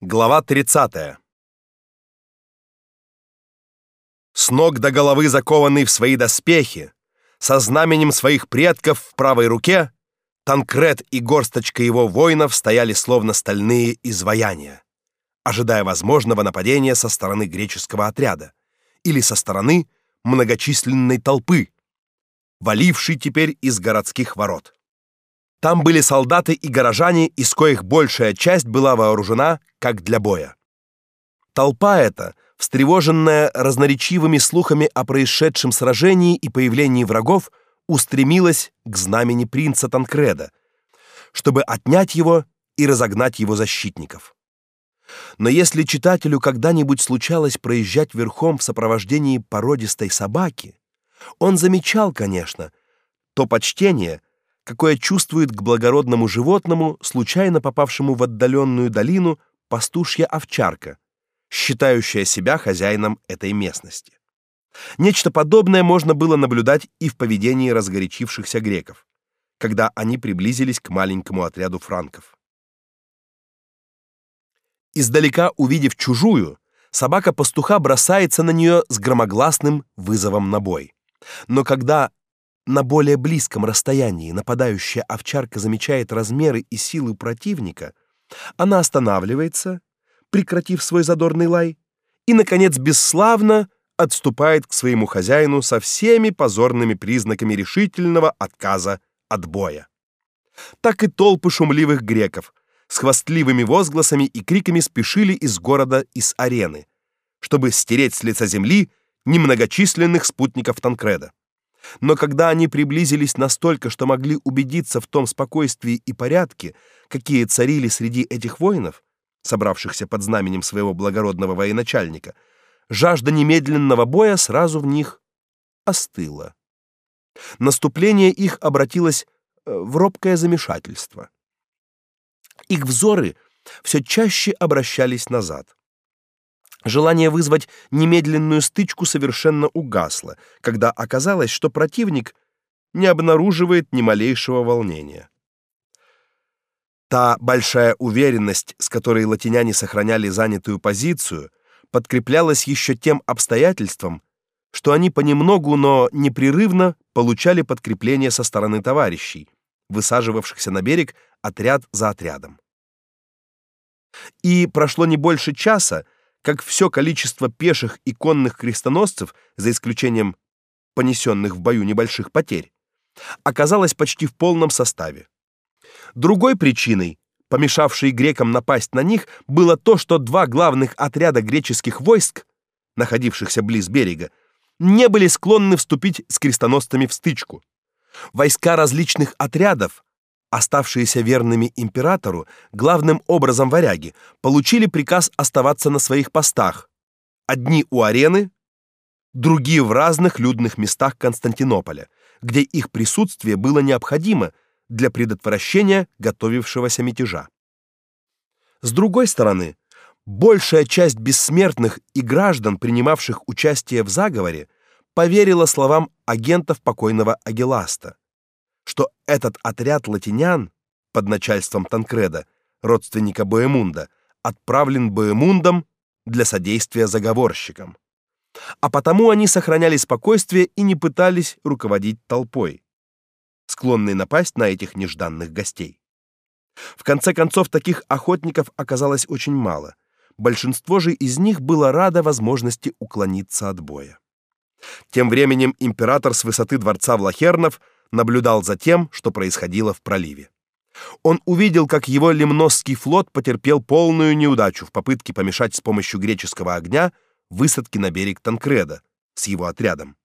Глава 30. С ног до головы закованный в свои доспехи, со знаменем своих предков в правой руке, Танкред и горсточка его воинов стояли словно стальные изваяния, ожидая возможного нападения со стороны греческого отряда или со стороны многочисленной толпы, валившей теперь из городских ворот. Там были солдаты и горожане, из коих большая часть была вооружена как для боя. Толпа эта, встревоженная разноречивыми слухами о происшедшем сражении и появлении врагов, устремилась к знамени принца Танкреда, чтобы отнять его и разогнать его защитников. Но если читателю когда-нибудь случалось проезжать верхом в сопровождении породистой собаки, он замечал, конечно, то почтение, какое чувствует к благородному животному, случайно попавшему в отдаленную долину, пастушья овчарка, считающая себя хозяином этой местности. Нечто подобное можно было наблюдать и в поведении разгорячившихся греков, когда они приблизились к маленькому отряду франков. Издалека увидев чужую, собака пастуха бросается на нее с громогласным вызовом на бой. Но когда на более близком расстоянии нападающая овчарка замечает размеры и силу противника, она останавливается, прекратив свой задорный лай, и наконец бесславно отступает к своему хозяину со всеми позорными признаками решительного отказа от боя. Так и толпы шумливых греков с хвастливыми возгласами и криками спешили из города из арены, чтобы стереть с лица земли немногочисленных спутников Танкреда. Но когда они приблизились настолько, что могли убедиться в том спокойствии и порядке, какие царили среди этих воинов, собравшихся под знаменем своего благородного военачальника, жажда немедленного боя сразу в них остыла. Наступление их обратилось э, в робкое замешательство. Их взоры все чаще обращались назад. Желание вызвать немедленную стычку совершенно угасло, когда оказалось, что противник не обнаруживает ни малейшего волнения. Та большая уверенность, с которой латиняне сохраняли занятую позицию, подкреплялась еще тем обстоятельством, что они понемногу, но непрерывно получали подкрепление со стороны товарищей, высаживавшихся на берег отряд за отрядом. И прошло не больше часа, как все количество пеших и конных крестоносцев, за исключением понесенных в бою небольших потерь, оказалось почти в полном составе. Другой причиной, помешавшей грекам напасть на них, было то, что два главных отряда греческих войск, находившихся близ берега, не были склонны вступить с крестоносцами в стычку. Войска различных отрядов Оставшиеся верными императору, главным образом варяги, получили приказ оставаться на своих постах. Одни у арены, другие в разных людных местах Константинополя, где их присутствие было необходимо для предотвращения готовившегося мятежа. С другой стороны, большая часть бессмертных и граждан, принимавших участие в заговоре, поверила словам агентов покойного Агиласта что этот отряд латинян под начальством Танкреда, родственника Боемунда, отправлен Боемундом для содействия заговорщикам. А потому они сохраняли спокойствие и не пытались руководить толпой, склонной напасть на этих нежданных гостей. В конце концов таких охотников оказалось очень мало. Большинство же из них было радо возможности уклониться от боя. Тем временем император с высоты дворца Влахернов наблюдал за тем, что происходило в проливе. Он увидел, как его лимносский флот потерпел полную неудачу в попытке помешать с помощью греческого огня высадке на берег Танкреда с его отрядом.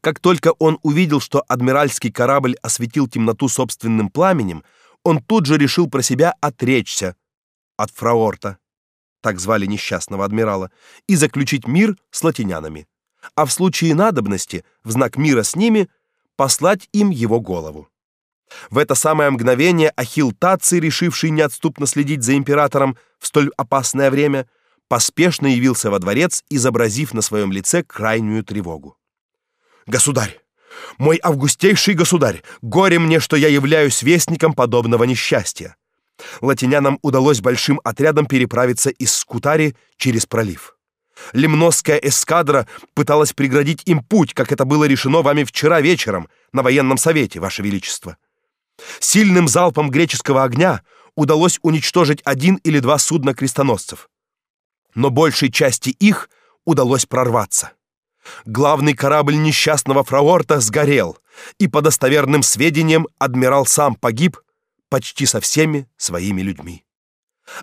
Как только он увидел, что адмиральский корабль осветил темноту собственным пламенем, он тут же решил про себя отречься от Фраорта, так звали несчастного адмирала, и заключить мир с латинянами а в случае надобности, в знак мира с ними, послать им его голову. В это самое мгновение Ахилл Таций, решивший неотступно следить за императором в столь опасное время, поспешно явился во дворец, изобразив на своем лице крайнюю тревогу. Государь, мой августейший государь, горе мне, что я являюсь вестником подобного несчастья. Латинянам удалось большим отрядом переправиться из Скутари через пролив. Лимносская эскадра пыталась преградить им путь, как это было решено вами вчера вечером на военном совете, ваше величество. Сильным залпом греческого огня удалось уничтожить один или два судна крестоносцев. Но большей части их удалось прорваться. Главный корабль несчастного фраорта сгорел, и по достоверным сведениям адмирал сам погиб почти со всеми своими людьми.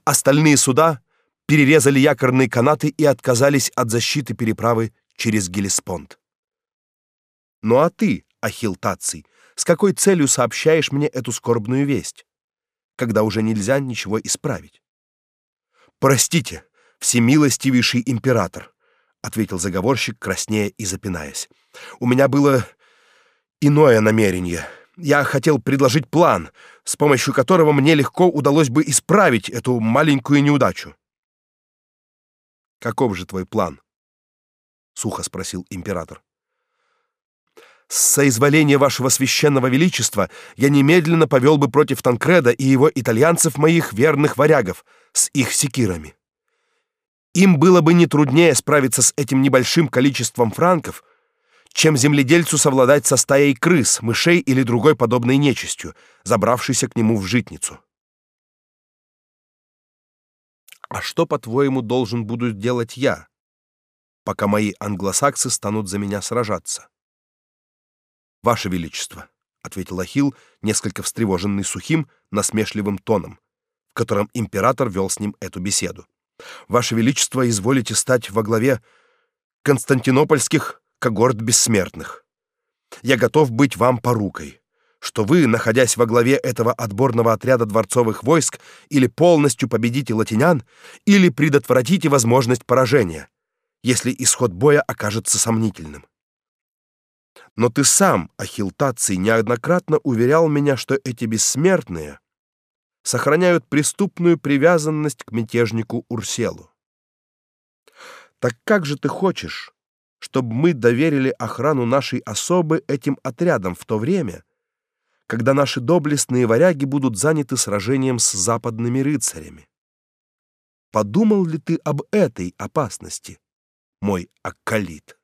Остальные суда перерезали якорные канаты и отказались от защиты переправы через Гелеспонд. Ну а ты, Ахилл Таций, с какой целью сообщаешь мне эту скорбную весть, когда уже нельзя ничего исправить? Простите, всемилостивейший император, ответил заговорщик, краснея и запинаясь. У меня было иное намерение. Я хотел предложить план, с помощью которого мне легко удалось бы исправить эту маленькую неудачу. Каков же твой план? сухо спросил император. С соизволения вашего священного величества я немедленно повел бы против Танкреда и его итальянцев моих верных варягов с их секирами. Им было бы не труднее справиться с этим небольшим количеством франков, чем земледельцу совладать со стаей крыс, мышей или другой подобной нечистью, забравшейся к нему в житницу. А что, по-твоему, должен буду делать я, пока мои англосаксы станут за меня сражаться? Ваше величество, ответил Ахилл, несколько встревоженный сухим, насмешливым тоном, в котором император вел с ним эту беседу. Ваше величество, изволите стать во главе константинопольских когорт бессмертных. Я готов быть вам порукой что вы, находясь во главе этого отборного отряда дворцовых войск, или полностью победите латинян, или предотвратите возможность поражения, если исход боя окажется сомнительным. Но ты сам, Ахилл Таций, неоднократно уверял меня, что эти бессмертные сохраняют преступную привязанность к мятежнику Урселу. Так как же ты хочешь, чтобы мы доверили охрану нашей особы этим отрядам в то время, когда наши доблестные варяги будут заняты сражением с западными рыцарями. Подумал ли ты об этой опасности, мой аккалит?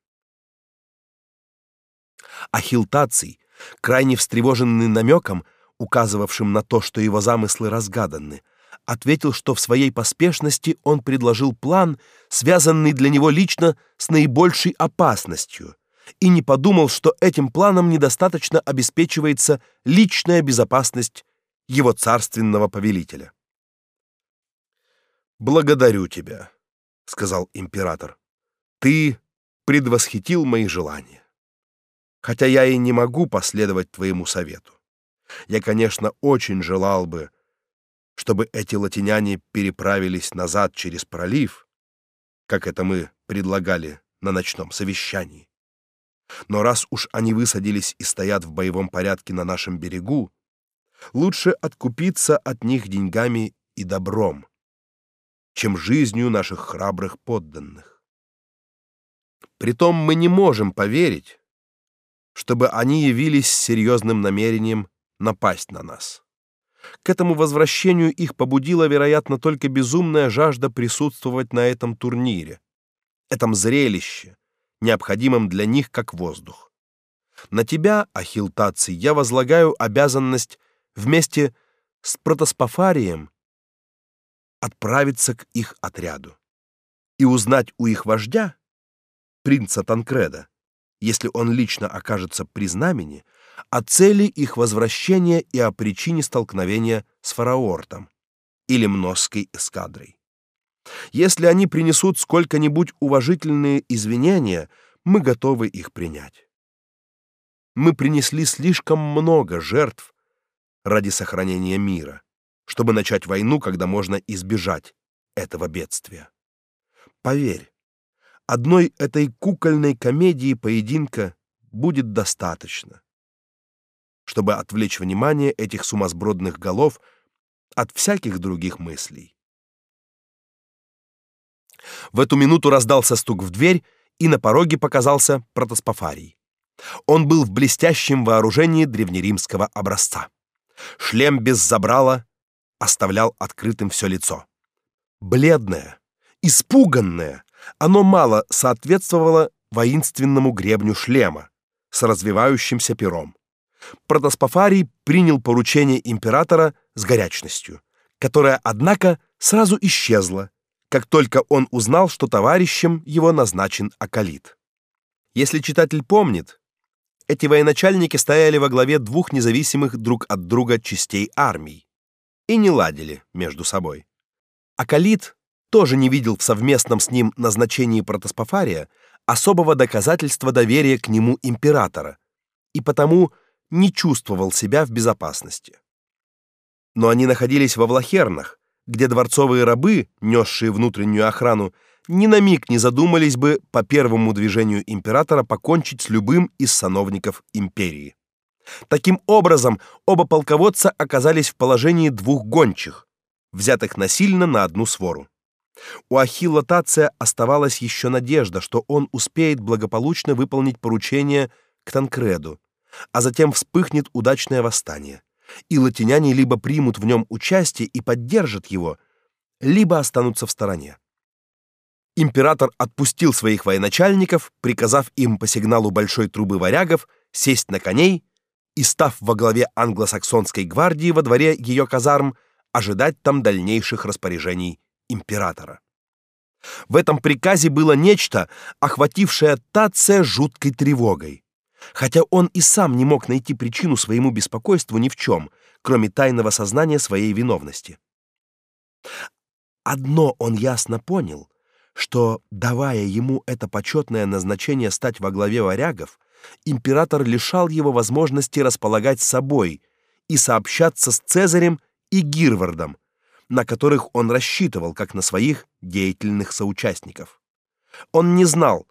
Ахилтаций, крайне встревоженный намеком, указывавшим на то, что его замыслы разгаданы, ответил, что в своей поспешности он предложил план, связанный для него лично с наибольшей опасностью, и не подумал, что этим планом недостаточно обеспечивается личная безопасность его царственного повелителя. Благодарю тебя, сказал император. Ты предвосхитил мои желания. Хотя я и не могу последовать твоему совету. Я, конечно, очень желал бы, чтобы эти латиняне переправились назад через пролив, как это мы предлагали на ночном совещании. Но раз уж они высадились и стоят в боевом порядке на нашем берегу, лучше откупиться от них деньгами и добром, чем жизнью наших храбрых подданных. Притом мы не можем поверить, чтобы они явились с серьезным намерением напасть на нас. К этому возвращению их побудила, вероятно, только безумная жажда присутствовать на этом турнире, этом зрелище, необходимым для них как воздух. На тебя, Ахилл Таций, я возлагаю обязанность вместе с протоспофарием отправиться к их отряду и узнать у их вождя, принца Танкреда, если он лично окажется при знамени, о цели их возвращения и о причине столкновения с фараортом или Мносской эскадрой. Если они принесут сколько-нибудь уважительные извинения, мы готовы их принять. Мы принесли слишком много жертв ради сохранения мира, чтобы начать войну, когда можно избежать этого бедствия. Поверь, одной этой кукольной комедии поединка будет достаточно, чтобы отвлечь внимание этих сумасбродных голов от всяких других мыслей. В эту минуту раздался стук в дверь, и на пороге показался протоспофарий. Он был в блестящем вооружении древнеримского образца. Шлем без забрала, оставлял открытым все лицо. Бледное, испуганное, оно мало соответствовало воинственному гребню шлема с развивающимся пером. Протоспофарий принял поручение императора с горячностью, которая, однако, сразу исчезла, как только он узнал, что товарищем его назначен Акалит. Если читатель помнит, эти военачальники стояли во главе двух независимых друг от друга частей армий и не ладили между собой. Акалит тоже не видел в совместном с ним назначении протоспофария особого доказательства доверия к нему императора и потому не чувствовал себя в безопасности. Но они находились во Влахернах, где дворцовые рабы, несшие внутреннюю охрану, ни на миг не задумались бы по первому движению императора покончить с любым из сановников империи. Таким образом, оба полководца оказались в положении двух гончих, взятых насильно на одну свору. У Ахилла Тация оставалась еще надежда, что он успеет благополучно выполнить поручение к Танкреду, а затем вспыхнет удачное восстание, и латиняне либо примут в нем участие и поддержат его, либо останутся в стороне. Император отпустил своих военачальников, приказав им по сигналу большой трубы варягов сесть на коней и, став во главе англосаксонской гвардии во дворе ее казарм, ожидать там дальнейших распоряжений императора. В этом приказе было нечто, охватившее Тация жуткой тревогой. Хотя он и сам не мог найти причину своему беспокойству ни в чем, кроме тайного сознания своей виновности. Одно он ясно понял, что, давая ему это почетное назначение стать во главе варягов, император лишал его возможности располагать собой и сообщаться с Цезарем и Гирвардом, на которых он рассчитывал как на своих деятельных соучастников. Он не знал,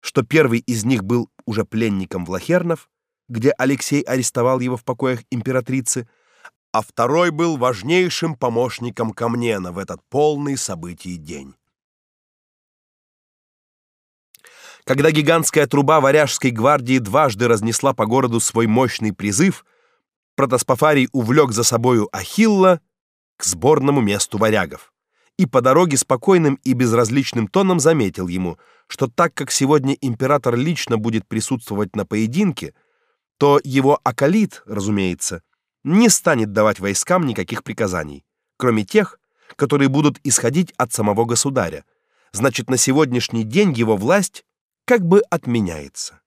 что первый из них был уже пленником в Лахернов, где Алексей арестовал его в покоях императрицы, а второй был важнейшим помощником Камнена в этот полный событий день. Когда гигантская труба варяжской гвардии дважды разнесла по городу свой мощный призыв, Протоспофарий увлек за собою Ахилла к сборному месту варягов. И по дороге спокойным и безразличным тоном заметил ему, что так как сегодня император лично будет присутствовать на поединке, то его акалит, разумеется, не станет давать войскам никаких приказаний, кроме тех, которые будут исходить от самого государя. Значит, на сегодняшний день его власть как бы отменяется.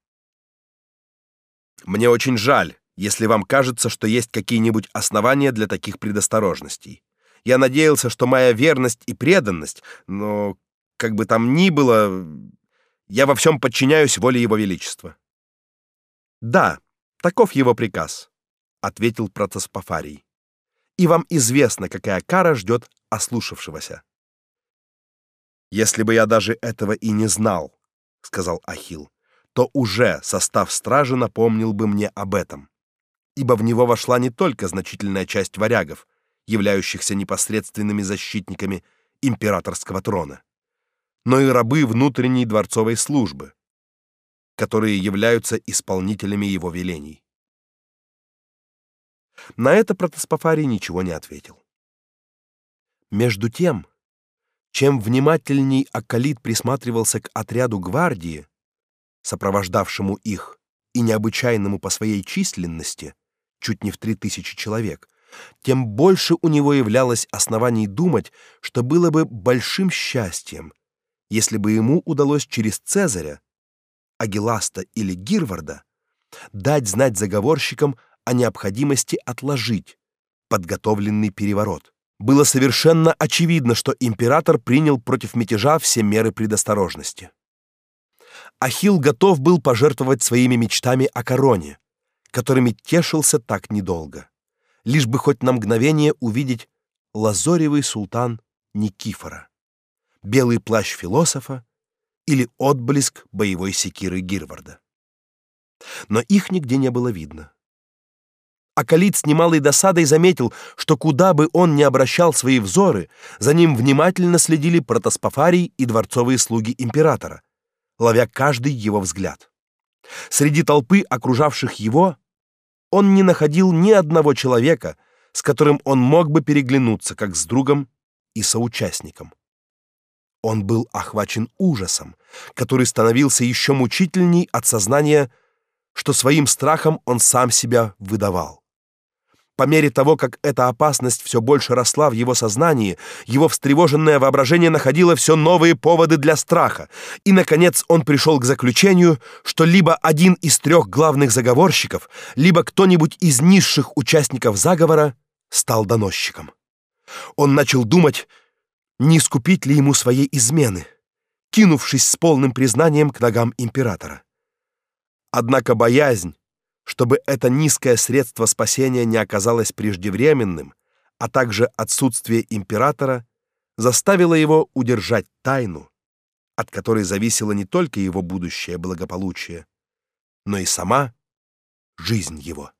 Мне очень жаль, если вам кажется, что есть какие-нибудь основания для таких предосторожностей. Я надеялся, что моя верность и преданность, но как бы там ни было, я во всем подчиняюсь воле его величества. Да, таков его приказ, ответил Протоспофарий. И вам известно, какая кара ждет ослушавшегося. Если бы я даже этого и не знал, сказал Ахил, то уже состав стражи напомнил бы мне об этом, ибо в него вошла не только значительная часть варягов, являющихся непосредственными защитниками императорского трона, но и рабы внутренней дворцовой службы, которые являются исполнителями его велений. На это Протоспофарий ничего не ответил. Между тем, чем внимательней Акалит присматривался к отряду гвардии, сопровождавшему их, и необычайному по своей численности, чуть не в три тысячи человек, тем больше у него являлось оснований думать, что было бы большим счастьем, если бы ему удалось через Цезаря, Агиласта или Гирварда дать знать заговорщикам о необходимости отложить подготовленный переворот. Было совершенно очевидно, что император принял против мятежа все меры предосторожности. Ахилл готов был пожертвовать своими мечтами о короне, которыми тешился так недолго лишь бы хоть на мгновение увидеть лазоревый султан Никифора, белый плащ философа или отблеск боевой секиры Гирварда. Но их нигде не было видно. Акалит с немалой досадой заметил, что куда бы он ни обращал свои взоры, за ним внимательно следили протоспофарий и дворцовые слуги императора, ловя каждый его взгляд. Среди толпы окружавших его он не находил ни одного человека, с которым он мог бы переглянуться как с другом и соучастником. Он был охвачен ужасом, который становился еще мучительней от сознания, что своим страхом он сам себя выдавал. По мере того, как эта опасность все больше росла в его сознании, его встревоженное воображение находило все новые поводы для страха, и наконец он пришел к заключению, что либо один из трех главных заговорщиков, либо кто-нибудь из низших участников заговора стал доносчиком. Он начал думать, не искупить ли ему своей измены, кинувшись с полным признанием к ногам императора. Однако боязнь, чтобы это низкое средство спасения не оказалось преждевременным, а также отсутствие императора заставило его удержать тайну, от которой зависело не только его будущее благополучие, но и сама жизнь его.